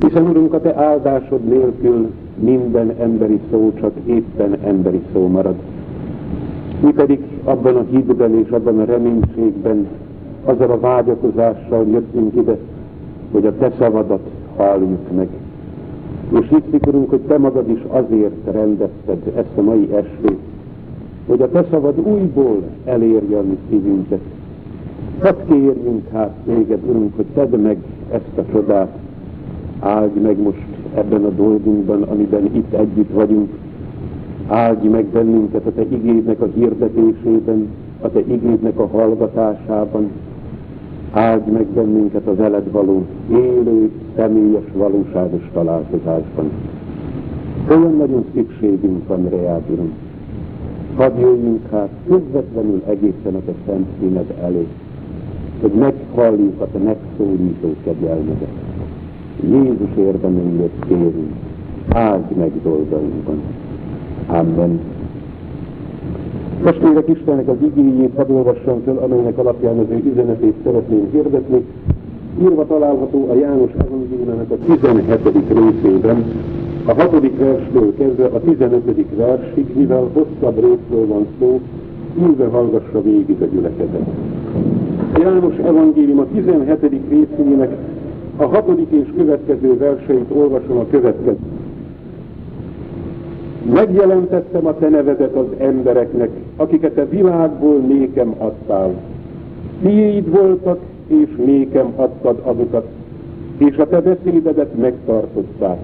Hiszen, Urunk, a Te áldásod nélkül minden emberi szó csak éppen emberi szó marad. Mi pedig abban a hídben és abban a reménységben, azzal a vágyakozással jöttünk ide, hogy a Te szavadat halljuk meg. És hiszük, Urunk, hogy Te magad is azért rendezted ezt a mai estét, hogy a Te szavad újból elérje a mi szívünket. Hadd kérjünk hát téged, Urunk, hogy tedd meg ezt a csodát, áldj meg most ebben a dolgunkban, amiben itt együtt vagyunk, áldj meg bennünket a Te igédnek a hirdetésében, a Te igédnek a hallgatásában, áldj meg bennünket az veled való élő, személyes, valóságos találkozásban. Olyan nagyon szükségünk van reád, Uram. Hadd jöjjünk hát közvetlenül egészen a Te szent színed elé, hogy meghalljuk a Te megszólító kegyelmedet. Jézus érdeményét kérünk, áldj meg dolgainkban. Amen. Testvérek Istennek az igényét hadd olvassam föl, amelynek alapján az ő üzenetét szeretném hirdetni. Írva található a János Evangéliumának a 17. részében, a 6. verstől kezdve a 15. versig, mivel hosszabb részről van szó, ülve hallgassa végig a gyülekezet. János Evangélium a 17. részének a 6. és következő verseit olvasom a következő. Megjelentettem a te nevedet az embereknek, akiket a világból nékem adtál. Tiéd voltak, és nékem adtad azokat, és a te beszédedet megtartották.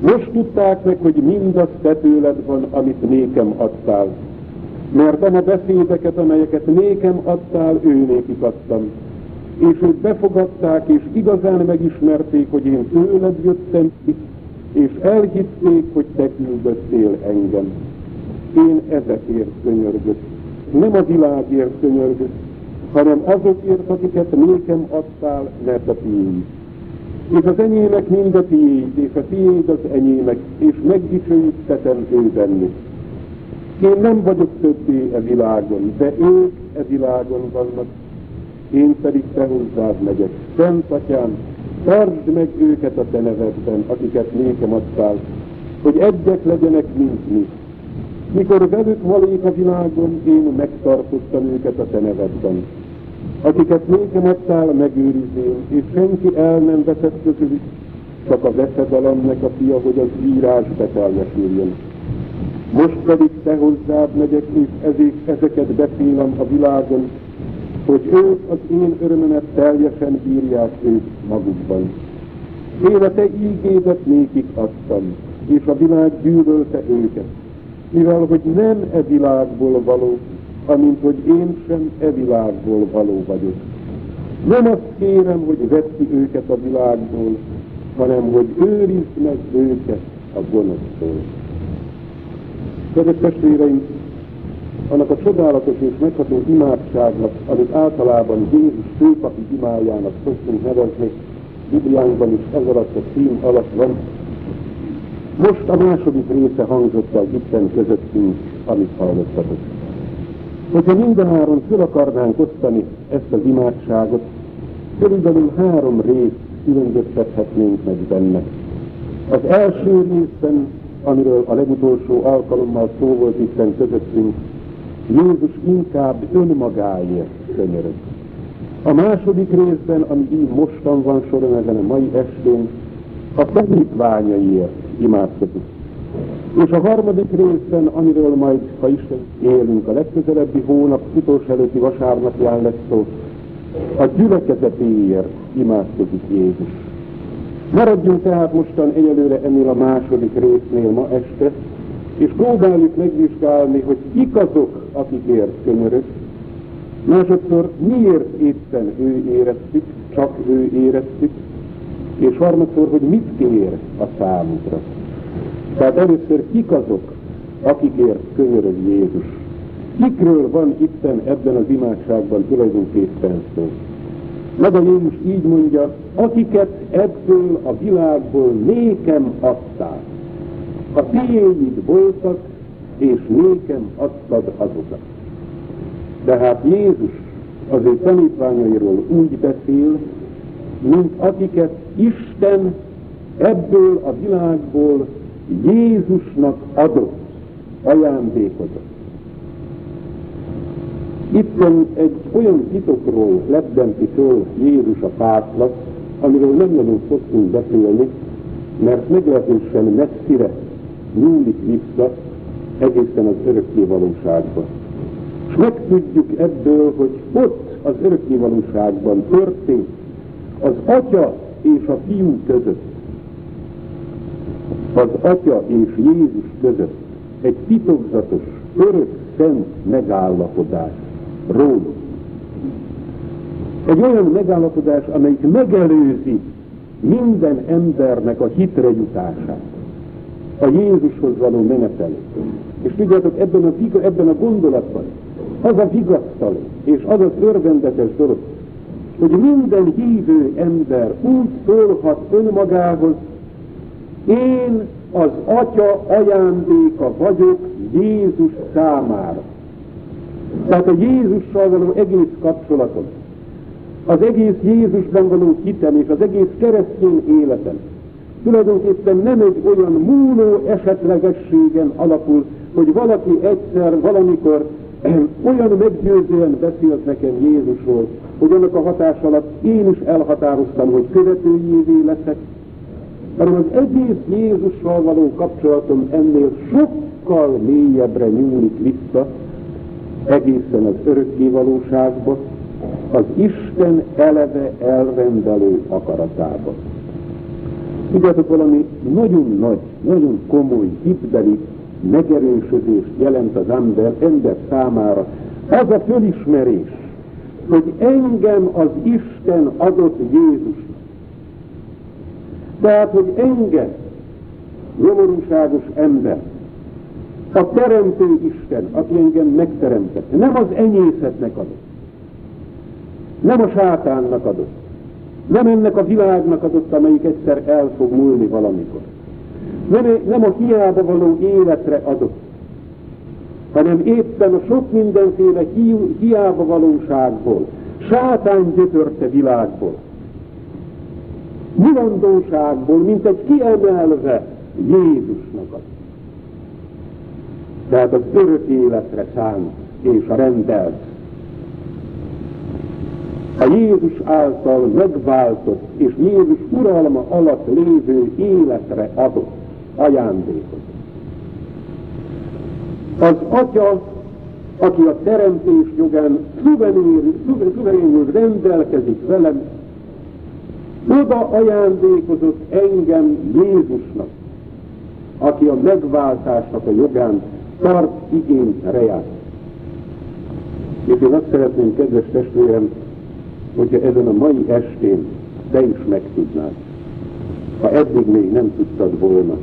Most tudták meg, hogy mindaz te tőled van, amit nékem adtál. Mert a beszédeket, amelyeket nékem adtál, ő nékik adtam. És ők befogadták, és igazán megismerték, hogy én tőled jöttem, és elhitték, hogy te küldöttél engem. Én ezekért könyörgök. Nem a világért könyörgök, hanem azokért, akiket nékem adtál, mert a tiéd. És az enyémek mind a tiéd, és a tiéd az enyémek, és megdicsőítetem ő bennük. Én nem vagyok többé e világon, de ők e világon vannak, én pedig te hozzád megyek. Szent Atyám, Tartsd meg őket a te nevedben, akiket nékem adtál, hogy egyek legyenek, mint mi. Mikor velük valék a világon, én megtartottam őket a te nevedben. Akiket nékem adtál, megőrizém, és senki el nem veszett közülük, csak a veszedelemnek a fia, hogy az írás beteljesüljön. Most pedig te hozzád megyek, és ezért ezeket beszélem a világon, hogy ők az én örömömet teljesen bírják ők magukban. Én a te ígédet nékik adtam, és a világ gyűlölte őket, mivel hogy nem e világból való, amint hogy én sem e világból való vagyok. Nem azt kérem, hogy vedd ki őket a világból, hanem hogy őrizd meg őket a gonosztól. Kedves testvéreim, annak a csodálatos és megható imádságnak, amit általában Jézus főpapi imájának szoktunk nevezni, Bibliánkban is ez alatt a cím alatt van. Most a második része hangzott el Isten közöttünk, amit hallottatok. Hogyha mindenáron föl akarnánk osztani ezt az imádságot, körülbelül három részt különböztethetnénk meg benne. Az első részben, amiről a legutolsó alkalommal szó volt Isten közöttünk, Jézus inkább önmagáért könyörög. A második részben, ami így mostan van soron ezen a mai estén, a tanítványaiért imádkozik. És a harmadik részben, amiről majd, ha Isten élünk, a legközelebbi hónap utolsó előtti vasárnapján lesz szó, a gyülekezetéért imádkozik Jézus. Maradjunk tehát mostan egyelőre ennél a második résznél ma este, és próbáljuk megvizsgálni, hogy kik azok, akikért könyörög, másodszor miért éppen ő éreztük, csak ő éreztük, és harmadszor, hogy mit kér a számukra. Tehát először kik azok, akikért könyörög Jézus. Kikről van itten ebben az imádságban tulajdonképpen szó. Maga Jézus így mondja, akiket ebből a világból nékem adtál. A tiéid voltak, és nékem adtad azokat. De hát Jézus az ő tanítványairól úgy beszél, mint akiket Isten ebből a világból Jézusnak adott, ajándékozott. Itt egy olyan titokról lebdenti föl Jézus a pártnak, amiről nem nagyon szoktunk beszélni, mert meglehetősen messzire nyúlik vissza egészen az örökké valóságba. És megtudjuk ebből, hogy ott az örökké valóságban történt az Atya és a Fiú között, az Atya és Jézus között egy titokzatos, örök, szent megállapodás róluk. Egy olyan megállapodás, amelyik megelőzi minden embernek a hitre jutását, a Jézushoz való menetelét. És tudjátok, ebben a, figa, ebben a gondolatban az a vigasztaló, és az az örvendetes dolog, hogy minden hívő ember úgy szólhat önmagához, én az Atya ajándéka vagyok Jézus számára. Tehát a Jézussal való egész kapcsolatom, az egész Jézusban való hitem és az egész keresztény életem tulajdonképpen nem egy olyan múló esetlegességen alapul, hogy valaki egyszer, valamikor olyan meggyőzően beszélt nekem Jézusról, hogy annak a hatás alatt én is elhatároztam, hogy követőjévé leszek, hanem az egész Jézussal való kapcsolatom ennél sokkal mélyebbre nyúlik vissza, egészen az örökké valóságba, az Isten eleve elrendelő akaratába. Tudjátok, valami nagyon nagy, nagyon komoly hitbeli megerősödést jelent az ember, ember számára. Az a fölismerés, hogy engem az Isten adott Jézusnak. Tehát, hogy engem, nyomorúságos ember, a teremtő Isten, aki engem megteremtett, nem az enyészetnek adott, nem a sátánnak adott, nem ennek a világnak adott, amelyik egyszer el fog múlni valamikor. Nem, nem a hiába való életre adott, hanem éppen a sok mindenféle hi, hiába valóságból, sátán gyötörte világból, mulandóságból, mint egy kiemelve Jézusnak adott. Tehát az örök életre szánt és a rendelt a Jézus által megváltott és Jézus uralma alatt lévő életre adott ajándékot. Az Atya, aki a teremtés jogán szuverénül rendelkezik velem, oda ajándékozott engem Jézusnak, aki a megváltásnak a jogán tart igényt reját. És én azt szeretném, kedves testvérem, hogyha ezen a mai estén te is megtudnád, ha eddig még nem tudtad volna,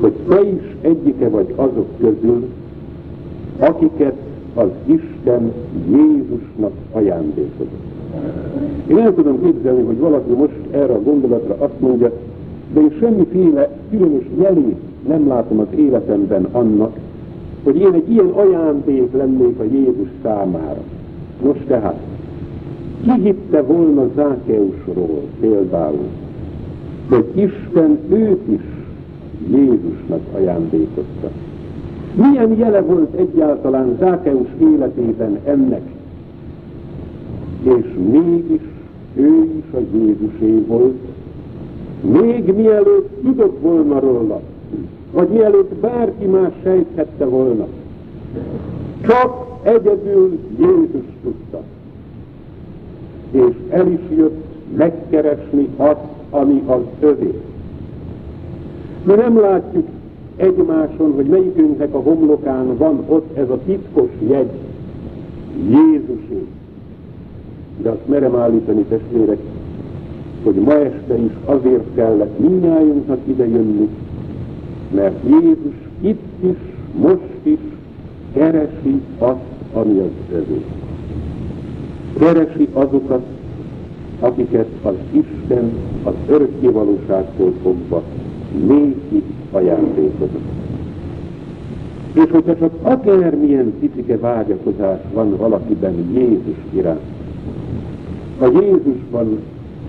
hogy te is egyike vagy azok közül, akiket az Isten Jézusnak ajándékozott. Én el tudom képzelni, hogy valaki most erre a gondolatra azt mondja, de én semmiféle különös jelét nem látom az életemben annak, hogy én egy ilyen ajándék lennék a Jézus számára. Most tehát, ki hitte volna Zákeusról például, hogy Isten őt is Jézusnak ajándékozta. Milyen jele volt egyáltalán Zákeus életében ennek? És mégis ő is a Jézusé volt, még mielőtt tudott volna róla, vagy mielőtt bárki más sejthette volna. Csak egyedül Jézus tudta és el is jött megkeresni azt, ami az övé. Mi nem látjuk egymáson, hogy melyikünknek a homlokán van ott ez a titkos jegy, Jézusé. De azt merem állítani, testvérek, hogy ma este is azért kellett minnyájunknak ide jönni, mert Jézus itt is, most is keresi azt, ami az övé keresi azokat, akiket az Isten az örökkévalóságtól fogva néki ajándékozott. És hogyha csak akármilyen picike vágyakozás van valakiben Jézus iránt, a Jézusban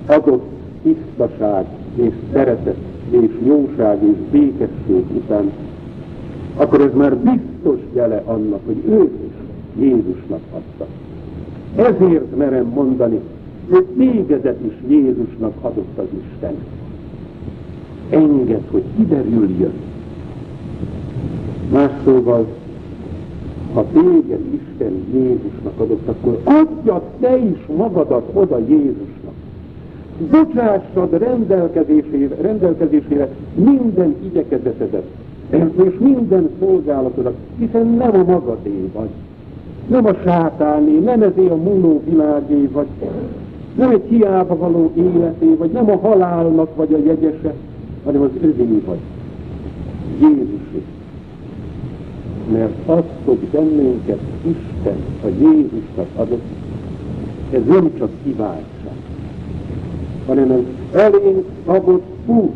adott tisztaság és szeretet és jóság és békesség után, akkor ez már biztos jele annak, hogy ő is Jézusnak adta. Ezért merem mondani, hogy tégedet is Jézusnak adott az Isten. Enged, hogy kiderüljön. Más szóval, ha téged Isten Jézusnak adott, akkor adja te is magadat oda Jézusnak. Bocsássad rendelkezésére, rendelkezésére minden igyekezetedet, és minden szolgálatodat, hiszen nem a magadé vagy, nem a sátáné, nem ezé a múló világé vagy, nem egy hiába való életé, vagy nem a halálnak vagy a jegyese, hanem az övé vagy. Jézusé. Mert azt, hogy bennünket Isten a Jézusnak adott, ez nem csak kiváltság, hanem ez elénk szabott út,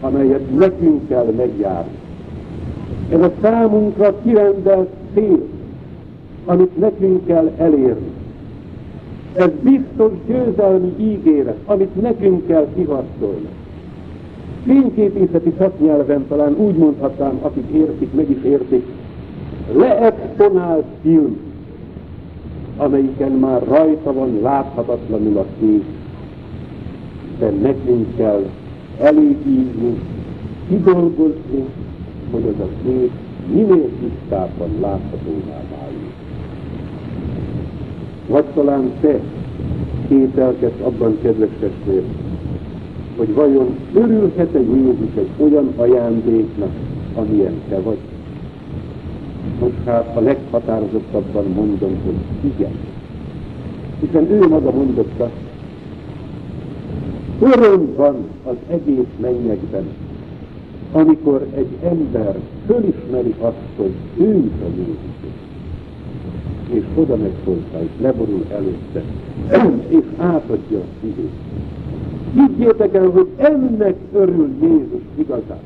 amelyet nekünk kell megjárni. Ez a számunkra kirendelt cél, amit nekünk kell elérni. Ez biztos győzelmi ígéret, amit nekünk kell kiharcolni. Fényképészeti szaknyelven talán úgy mondhatnám, akik értik, meg is értik, leexponált film, amelyiken már rajta van láthatatlanul a kép, de nekünk kell elégízni, kidolgozni, hogy az a kép minél tisztábban láthatóvá. Vagy talán te kételkedsz abban, kedves testvér, hogy vajon örülhet-e Jézus egy olyan ajándéknak, amilyen te vagy? Most hát a leghatározottabban mondom, hogy igen. Hiszen ő maga mondotta, öröm van az egész mennyekben, amikor egy ember fölismeri azt, hogy ő is a Jézus, és oda megy hozzá, és leborul előtte, és átadja a szívét. Higgyétek el, hogy ennek örül Jézus igazán.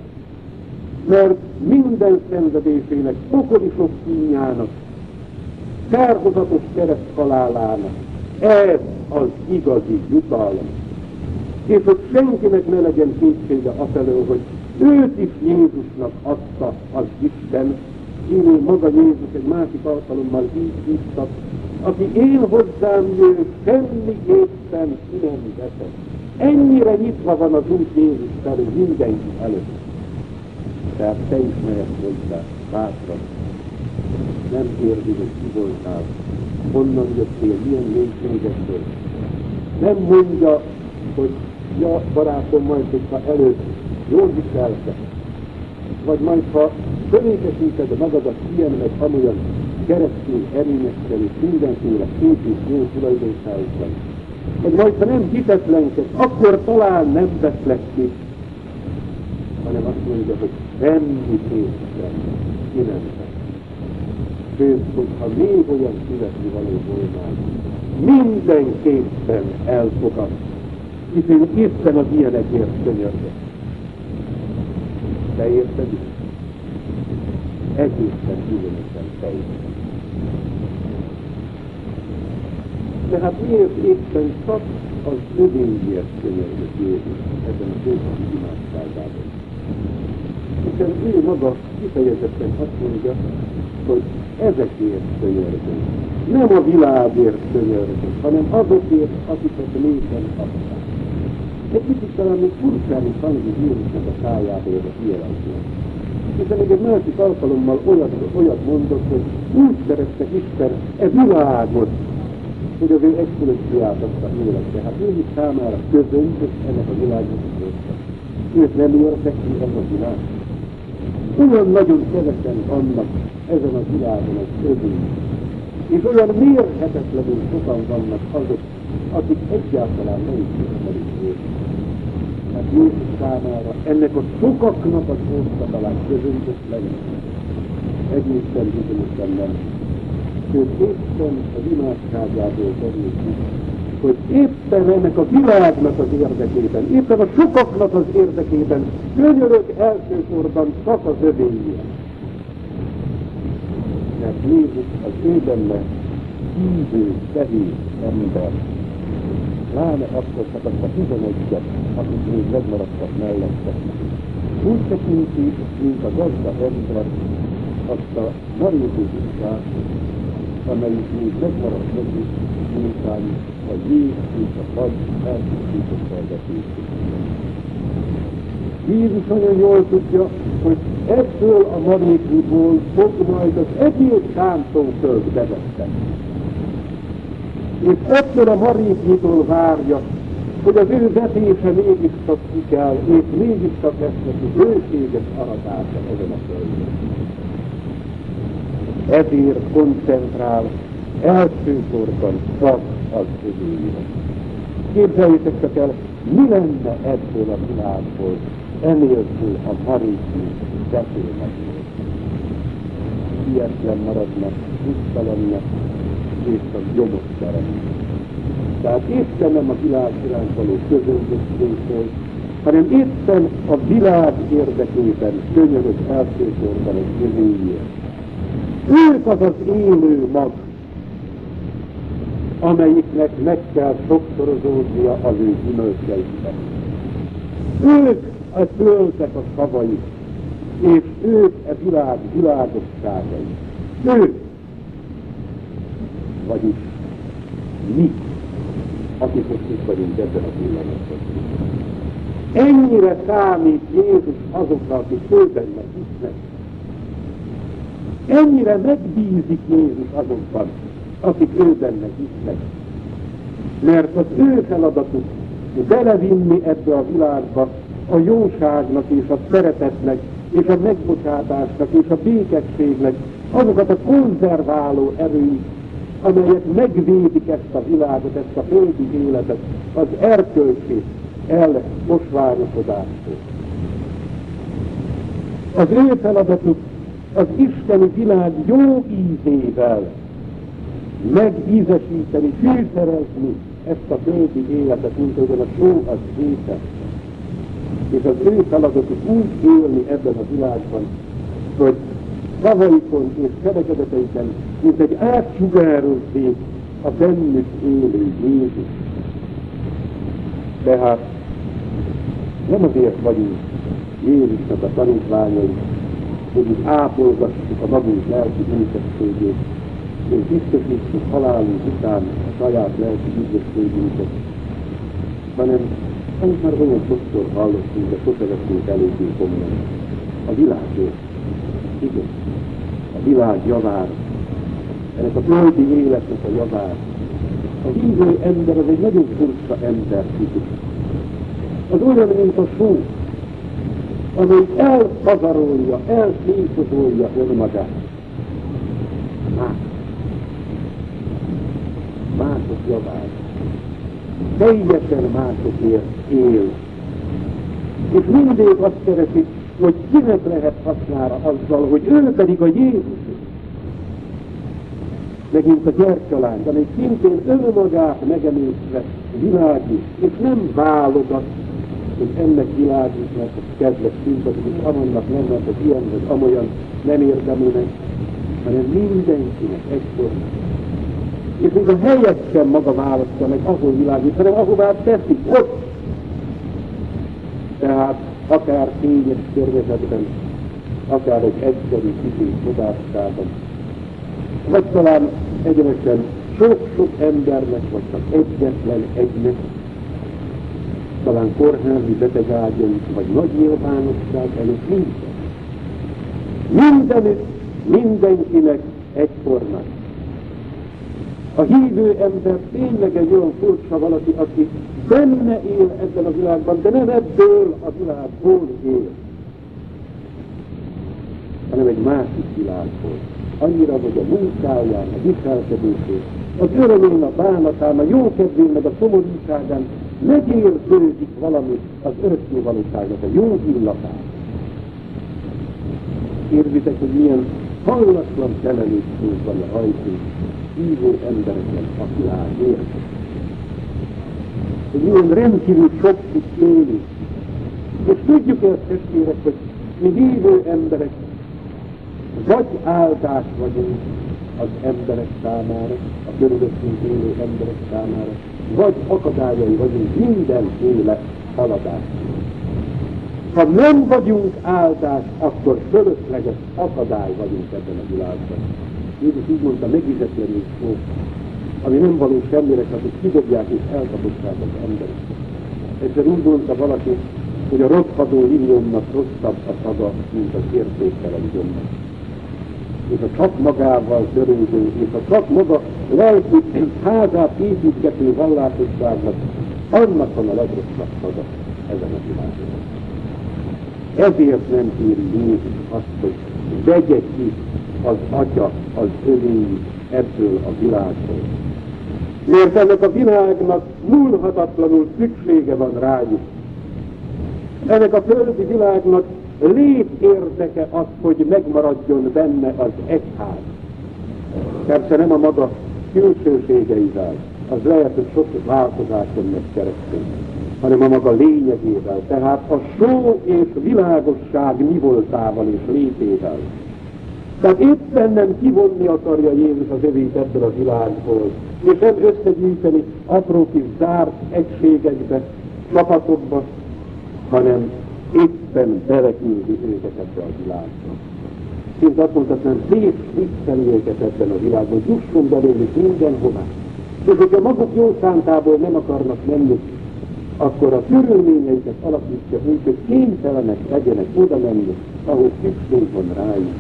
Mert minden szenvedésének, pokoli sok kínjának, kárhozatos kereszt halálának, ez az igazi jutalom. És hogy senkinek ne legyen kétsége afelől, hogy őt is Jézusnak adta az Isten, én maga Jézus egy másik alkalommal így hívtak, aki én hozzám jő, semmiképpen ki nem veszek. Ennyire nyitva van az út Jézus felé mindenki előtt. Tehát te is mehetsz hozzá, bátran. Nem érdi, hogy ki voltál, honnan jöttél, milyen mélységektől. Nem mondja, hogy ja, barátom, majd, hogyha előtt jól viseltek, vagy majd, ha törékesíted magadat ilyen meg amolyan keresztény erényekkel és mindenféle szép és jó tulajdonságokkal, vagy majd, ha nem hitetlenked, akkor talán nem veszlek ki, hanem azt mondja, hogy semmiképpen ki nem Sőt, hogyha még olyan születni való volnál, mindenképpen elfogad, hiszen éppen az ilyenekért könyörgök. Te érted is? Egészen különösen te érted. Tehát miért éppen csak az övéért könyörgött Jézus ebben a főhavi imádságában? Hiszen ő maga kifejezetten azt mondja, hogy ezekért könyörgünk. Nem a világért könyörgünk, hanem azokért, akiket nékem adták. Egy kicsit talán még furcsán is hangzik Jézusnak a szájából ez a kijelentő. Hiszen még egy másik alkalommal olyat, olyat mondott, hogy úgy szerette Isten e világot, hogy az ő egyszülött fiát adta életre. Hát ő is számára közönt, hogy ennek a világnak is Őt nem érdekli ez a világ. Olyan nagyon kevesen vannak ezen a világon az övé. És olyan mérhetetlenül sokan vannak azok, akik egyáltalán nem ismerik őt. Hát Jézus számára ennek a sokaknak az oszta talán közöntött legyen. Egészen bizonyosan nem sőt éppen az imádságából derül ki, hogy éppen ennek a világnak az érdekében, éppen a sokaknak az érdekében könyörög elsősorban csak az övéjére. Mert Jézus az ő benne hívő, fehér ember, pláne akkor azt a tizenegyet, akik még megmaradtak mellette. Úgy tekinti, mint a gazda ember, azt a marékú tisztát, amelyik még megmaradt neki, miután a jég és a fagy elkészítette a vetését. Jézus nagyon jól tudja, hogy ebből a marékúból fog majd az egész szántóföld bevetni és ettől a maréknyitól várja, hogy az ő vetése mégiscsak ki kell, és mégiscsak lesz neki bőséges aratása ezen a földön. Ezért koncentrál elsősorban csak az övéire. Képzeljétek csak el, mi lenne ebből a világból, enélkül a maréknyi beszélnek. Ilyetlen maradnak, tiszta lenne, és a jogot szeretni. Tehát éppen nem a világ iránt való közönségtől, hanem éppen a világ érdekében könyörög elsősorban az jövőjét. Ők az az élő mag, amelyiknek meg kell sokszorozódnia az ő gyümölcseiben. Ők a töltek a szavai, és ők a világ világosságai. Ők vagyis mi, akik most itt vagyunk ebben a pillanatban. Ennyire számít Jézus azokra, akik ő benne hisznek. Ennyire megbízik Jézus azokban, akik ő benne hisznek. Mert az ő feladatuk belevinni ebbe a világba a jóságnak és a szeretetnek és a megbocsátásnak és a békességnek azokat a konzerváló erőit, amelyek megvédik ezt a világot, ezt a földi életet az erkölcsi elmosványosodástól. Az ő feladatuk az isteni világ jó ízével megízesíteni, fűszerezni ezt a földi életet, mint ahogyan a só az éte. És az ő feladatuk úgy élni ebben a világban, hogy szavaikon és cselekedeteiken, mint egy átsugározzék a bennük élő Jézus. Tehát nem azért vagyunk Jézusnak a tanítványai, hogy itt ápolgassuk a magunk lelki ügyességét, és biztosítsuk halálunk után a saját lelki ügyességünket, hanem amit már olyan sokszor hallottunk, de sose veszünk eléggé komolyan. A világért. Igen a világ javára, ennek a földi életnek a javára. A hívő ember az egy nagyon furcsa ember típus. Az olyan, mint a só, amely elpazarolja, elszétozolja önmagát. Más. Mások javára. Teljesen másokért él. És mindig azt keresik, hogy kinek lehet hasznára azzal, hogy ő pedig a Jézus. Megint a gyertyalány, amely szintén önmagát megemészve világít, és nem válogat, hogy ennek világít, mert a kedves szimpatikus, amonnak nem, mert az ilyen vagy amolyan nem érdemlőnek, hanem mindenkinek egyforma. És még a helyet sem maga választja meg, ahol világít, hanem ahová teszik, ott. Tehát akár kényes környezetben, akár egy egyszerű kicsi tudáskában, vagy talán egyenesen sok-sok embernek, vagy csak egyetlen egynek, talán kórházi betegágyon, vagy nagy nyilvánosság előtt minden. Mindenütt, mindenkinek egyformán. A hívő ember tényleg egy olyan furcsa valaki, aki benne él ebben a világban, de nem ebből a világból él, hanem egy másik világból. Annyira, hogy a munkáján, a viselkedését, az örömén, a bánatán, a jókedvén, meg a szomorúságán megérződik valami az örökké valóságnak, a jó illatán. Érzitek, hogy milyen hallatlan felelősség van a hajtó hívó embereknek a világért hogy milyen rendkívül sok tud élni. És tudjuk ezt, testvérek, hogy mi hívő emberek vagy áldás vagyunk az emberek számára, a körülöttünk élő emberek számára, vagy akadályai vagyunk mindenféle haladás. Ha nem vagyunk áldás, akkor fölösleges akadály vagyunk ebben a világban. Jézus így mondta, megizetlenül szó, ami nem való semmire, csak hogy kidobják és elkapották az emberek. Egyszer úgy mondta valaki, hogy a rothadó liliomnak rosszabb a szaga, mint az értéktelen gyomnak. És a csak magával törődő, és a csak maga lelki házát építgető vallásosságnak, annak van a legrosszabb szaga ezen a világon. Ezért nem kéri Jézus azt, hogy vegye ki az Atya az övéi ebből a világból. Mert ennek a világnak múlhatatlanul szüksége van rájuk. Ennek a földi világnak lép érdeke az, hogy megmaradjon benne az egyház. Persze nem a maga külsőségeivel, az lehet, hogy sok változáson megy keresztül, hanem a maga lényegével, tehát a só és világosság mi voltával és létével. Tehát éppen nem kivonni akarja Jézus az övét ebből a világból, és nem összegyűjteni apró kis zárt egységekbe, csapatokba, hanem éppen beleküldi őket ebbe a világba. Mint azt mondhatnám, szétvisszeli őket ebben a világban, jusson belőlük mindenhová. És hogyha maguk jó szántából nem akarnak menni, akkor a körülményeiket alakítja úgy, hogy kénytelenek legyenek oda menni, ahol szükség van rájuk.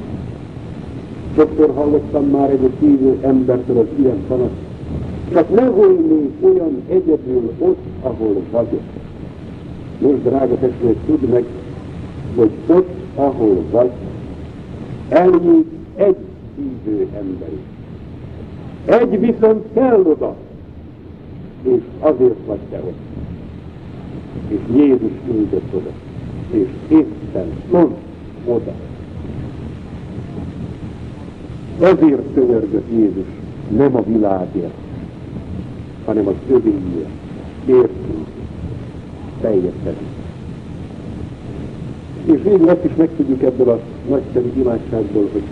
Sokszor hallottam már egy hívő embertől az ilyen panaszt. Csak ne volnék olyan egyedül ott, ahol vagyok. Most, drága testvér, tudd meg, hogy ott, ahol vagy, elnyújt egy hívő ember is. Egy viszont kell oda, és azért vagy te ott. És Jézus küldött oda, és éppen pont oda. Ezért könyörgött Jézus, nem a világért, hanem az övéért. Értünk, teljesen. És végül azt is megtudjuk ebből a nagyszerű imádságból, hogy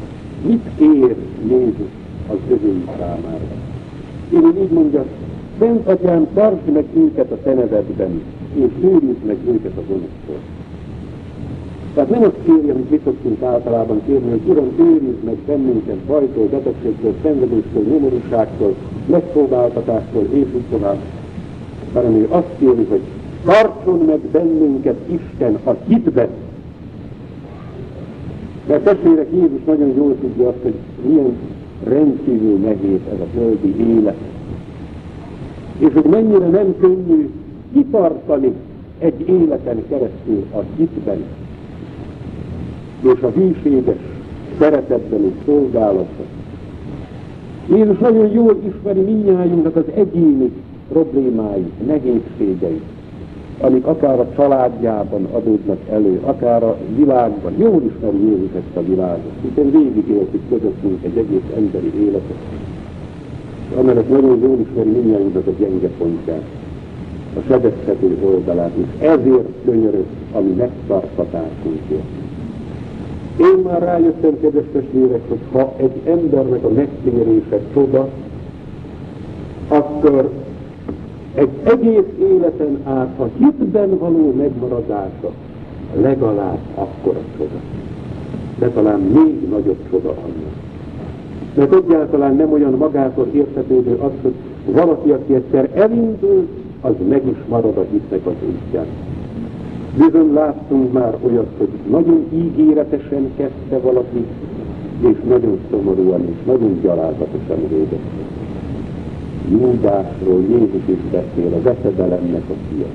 mit ér Jézus az övéi számára. Én így mondja, Szent Atyám, tartsd meg őket a te nevedben, és őrizd meg őket a gonosztól. Tehát nem azt kéri, amit mi szoktunk általában kérni, hogy Uram, őrizd meg bennünket bajtól, betegségtől, szenvedéstől, nyomorúságtól, megpróbáltatástól, és úgy tovább, hanem ő azt kéri, hogy tartson meg bennünket Isten a hitben. Mert testvérek, Jézus nagyon jól tudja azt, hogy milyen rendkívül nehéz ez a földi élet. És hogy mennyire nem könnyű kitartani egy életen keresztül a hitben, és a hűséges szeretetben és szolgálatban. Jézus nagyon jól ismeri minnyájunknak az egyéni problémáit, nehézségeit, amik akár a családjában adódnak elő, akár a világban. Jól ismeri Jézus ezt a világot, hiszen végig éltük közöttünk egy egész emberi életet. Amellett nagyon jól ismeri mindjárt a gyenge pontját, a sebezhető oldalát, és ezért könyörög a mi megtartatásunkért. Én már rájöttem, kedves testvérek, hogy ha egy embernek a megtérése csoda, akkor egy egész életen át a hitben való megmaradása legalább akkora csoda. De talán még nagyobb csoda annak. Mert egyáltalán nem olyan magától értetődő az, hogy valaki, aki egyszer elindult, az meg is marad a hitnek az útján. Bizony láttunk már olyat, hogy nagyon ígéretesen kezdte valaki, és nagyon szomorúan és nagyon gyalázatosan végezte. Júdásról Jézus is beszél, a veszedelemnek a fia.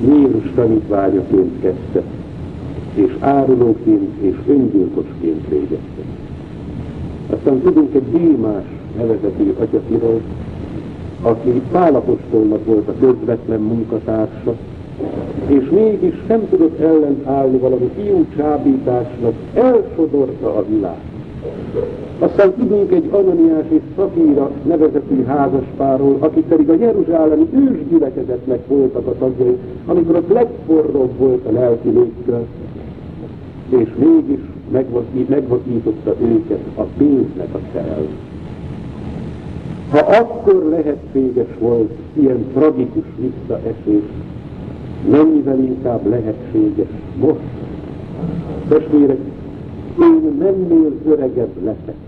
Jézus tanítványoként kezdte, és árulóként és öngyilkosként végezte. Aztán tudunk egy Démás nevezetű atyafiról, aki Pálapostolnak volt a közvetlen munkatársa, és mégis nem tudott ellenállni valami fiú csábításnak, elsodorta a világ. Aztán tudunk egy Ananiás és Szafíra nevezetű házaspáról, akik pedig a Jeruzsálemi ősgyülekezetnek voltak a tagjai, amikor ott legforróbb volt a lelki légkör, és mégis megvakította őket a pénznek a szerelme. Ha akkor lehetséges volt ilyen tragikus visszaesés, mennyivel inkább lehetséges most. Testvérek, én mennél öregebb leszek.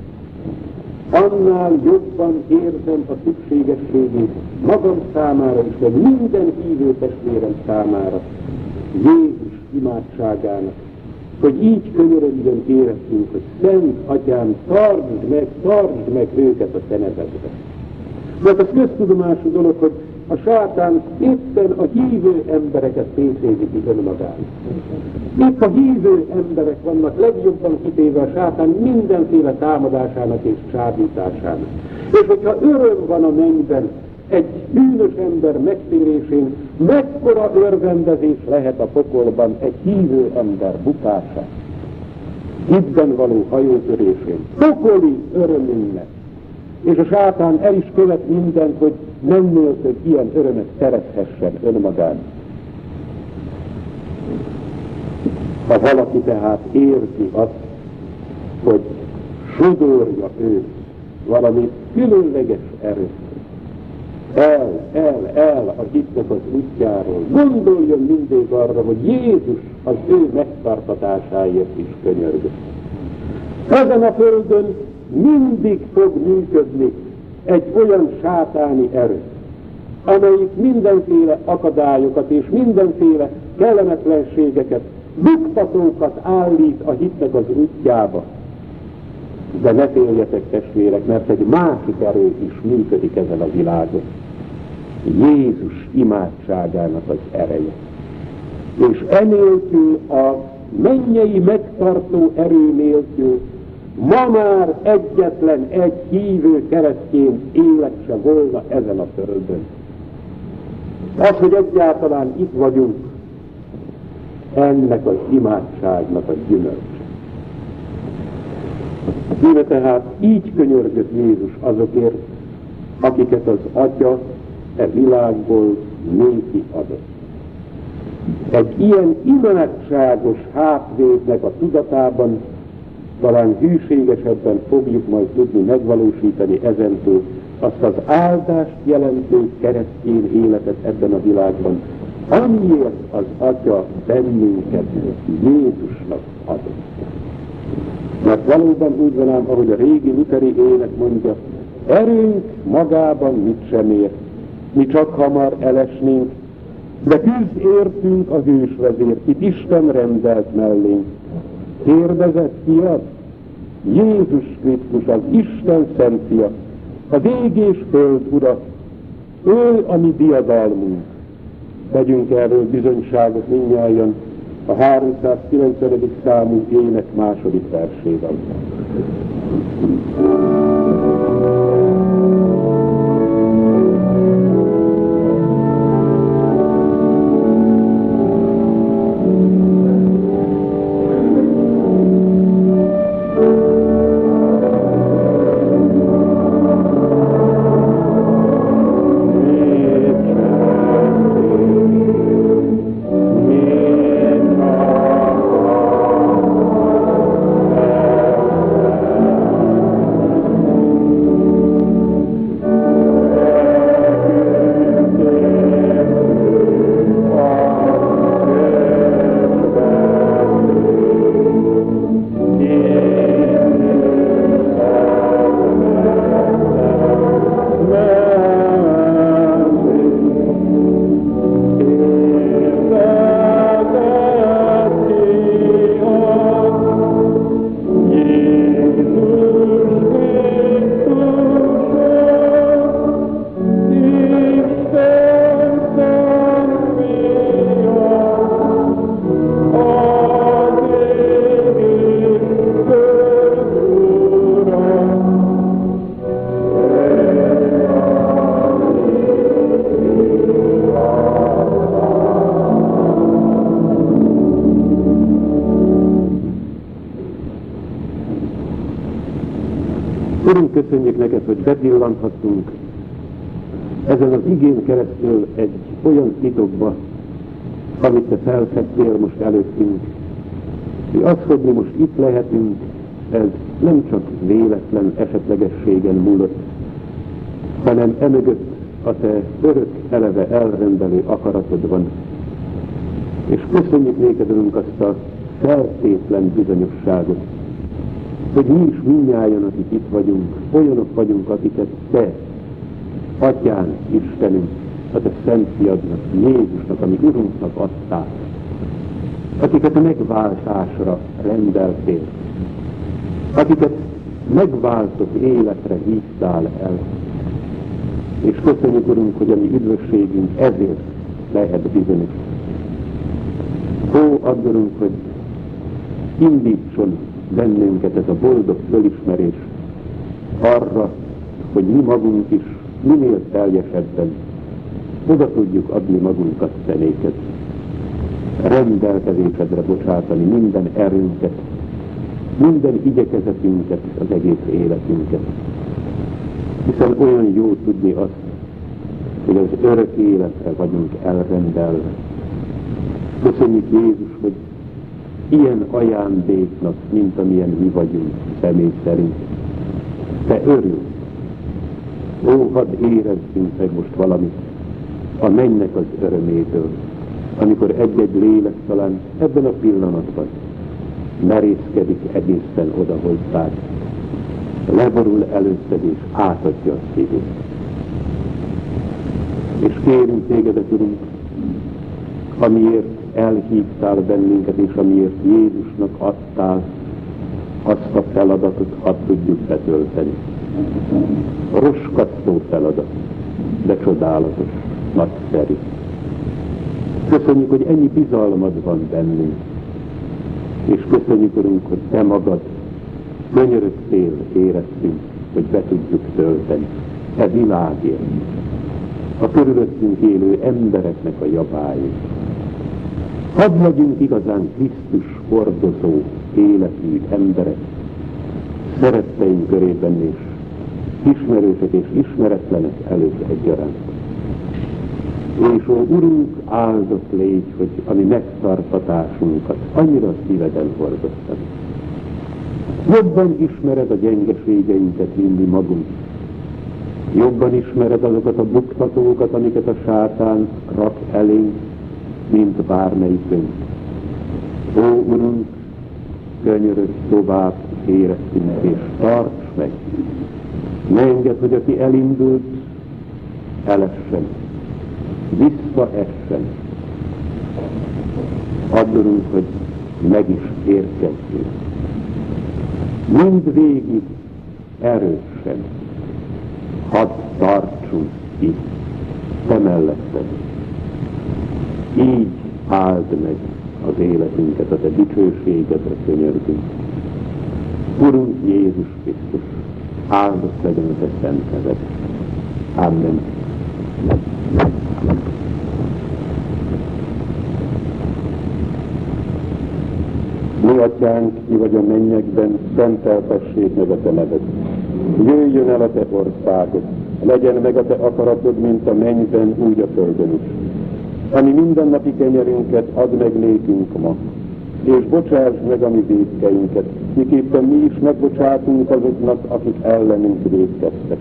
Annál jobban érzem a szükségességét magam számára is, vagy minden hívő testvérem számára, Jézus imádságának, hogy így könyörögjön érezzünk, hogy Szent Atyám, tartsd meg, tartsd meg őket a szenezetbe. Mert az köztudomású dolog, hogy a sátán éppen a hívő embereket szétszézik önmagán. Épp a hívő emberek vannak legjobban kitéve a sátán mindenféle támadásának és csábításának. És hogyha öröm van a mennyben, egy bűnös ember megtérésén, mekkora örvendezés lehet a pokolban egy hívő ember bukása. Hitben való hajótörésén. Pokoli örömünknek. És a sátán el is követ mindent, hogy nem nélkül ilyen örömet szerezhessen önmagán. Ha valaki tehát érzi azt, hogy sodorja őt valami különleges erő, el, el, el a hitnek az útjáról. Gondoljon mindig arra, hogy Jézus az ő megtartatásáért is könyörgött. Ezen a földön mindig fog működni egy olyan sátáni erő, amelyik mindenféle akadályokat és mindenféle kellemetlenségeket, buktatókat állít a hitnek az útjába. De ne féljetek testvérek, mert egy másik erő is működik ezen a világon. Jézus imádságának az ereje. És enélkül a mennyei megtartó erő nélkül Ma már egyetlen egy hívő keresztény élet se volna ezen a földön. Az, hogy egyáltalán itt vagyunk, ennek az imádságnak a gyümölcse. Íme tehát így könyörgött Jézus azokért, akiket az Atya e világból néki adott. Egy ilyen imádságos hátvédnek a tudatában talán hűségesebben fogjuk majd tudni megvalósítani ezentúl azt az áldást jelentő keresztény életet ebben a világban, amiért az Atya bennünket Jézusnak adott. Mert valóban úgy van ám, ahogy a régi luteri ének mondja, erőnk magában mit sem ér, mi csak hamar elesnénk, de küzd értünk a hősvezér, itt Isten rendelt mellénk, Kérdezett fiat, Jézus Krisztus az Isten szent fia, az ég és föld ura, ő a mi diadalmunk. Vegyünk erről bizonyságot mindnyájan a 390. számú ének második versében. Neked, hogy bepillanthattunk ezen az igén keresztül egy olyan titokba, amit te felfedtél most előttünk. És az, hogy mi most itt lehetünk, ez nem csak véletlen esetlegességen múlott, hanem emögött a te örök eleve elrendelő akaratod van. És köszönjük néked, Urunk, azt a feltétlen bizonyosságot, hogy mi is minnyáján, akik itt vagyunk, olyanok vagyunk, akiket Te, Atyán, Istenünk, a Te Szent Fiadnak, Jézusnak, ami Urunknak adtál, akiket a megváltásra rendeltél, akiket megváltott életre hívtál el. És köszönjük, Urunk, hogy a mi üdvösségünk ezért lehet bizonyos. Ó, addurunk, hogy indítson bennünket ez a boldog fölismerés arra, hogy mi magunk is minél teljesebben oda tudjuk adni magunkat szenéket, rendelkezésedre bocsátani minden erőnket, minden igyekezetünket, az egész életünket. Hiszen olyan jó tudni azt, hogy az örök életre vagyunk elrendelve. Köszönjük Jézus, hogy ilyen ajándéknak, mint amilyen mi vagyunk személy szerint. Te örül. Ó, hadd érezzünk meg most valamit a mennek az örömétől, amikor egy-egy lélek talán ebben a pillanatban merészkedik egészen oda hozzád, leborul előtted és átadja a szívét. És kérünk tégedet, Urunk, amiért elhívtál bennünket, és amiért Jézusnak adtál, azt a feladatot hadd tudjuk betölteni. Roskasztó feladat, de csodálatos, nagyszerű. Köszönjük, hogy ennyi bizalmad van bennünk, és köszönjük, Urunk, hogy Te magad könyörögtél éreztünk, hogy be tudjuk tölteni e világért, a körülöttünk élő embereknek a javáért. Hadd legyünk igazán Krisztus hordozó életű emberek, szeretteink körében is, ismerősek és ismeretlenek előtt egyaránt. És ó, Urunk, áldott légy, hogy a mi megtartatásunkat annyira szíveden hordoztad. Jobban ismered a gyengeségeinket, mint mi magunk. Jobban ismered azokat a buktatókat, amiket a sátán rak elénk, mint bármelyikünk. Ó, Urunk, könyörös tovább érettünk, és tarts meg. Ne engedd, hogy aki elindult, elessen, visszaessen. Addurunk, hogy meg is érkezzünk. Mind végig erősen, hadd tartsunk itt, te melletted. Így áld meg az életünket, a te dicsőségedre könyörgünk. Urunk Jézus Krisztus, áldott legyen a te szent neved. Amen. Mi atyánk, ki vagy a mennyekben, szenteltessék meg a te neved. Jöjjön el a te országod, legyen meg a te akaratod, mint a mennyben, úgy a földön is ami mindennapi kenyerünket ad meg nékünk ma, és bocsásd meg a mi védkeinket, miképpen mi is megbocsátunk azoknak, akik ellenünk védkeztek.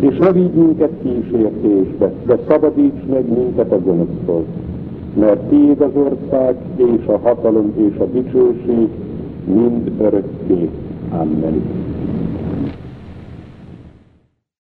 És ne vigy minket kísértésbe, de szabadíts meg minket a gonosztól, mert tiéd az ország, és a hatalom, és a dicsőség mind örökké. Amen.